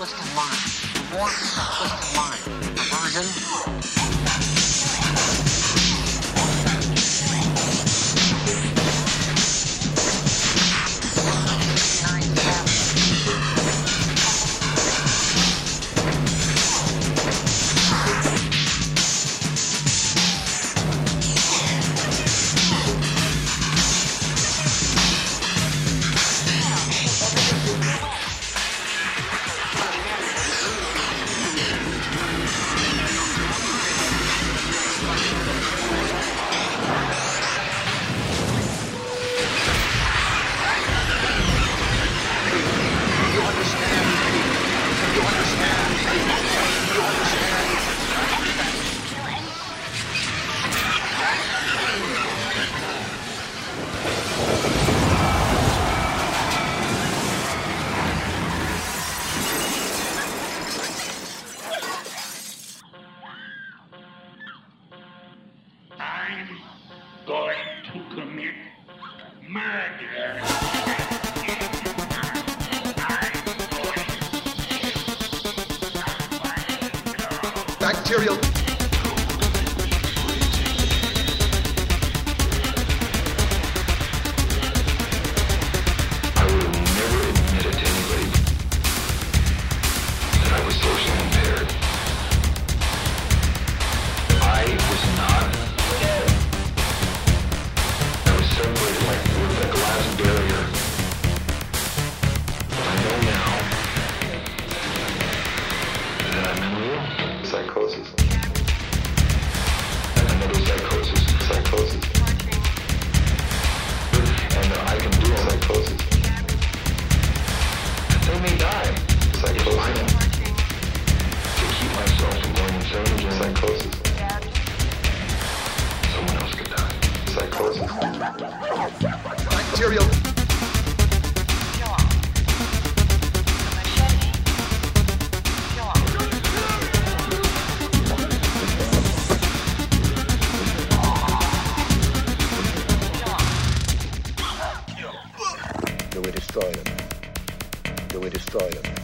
What's the line? What's the line? Perversion? Going to commit murder. Bacterial destroy them? Do we destroy them?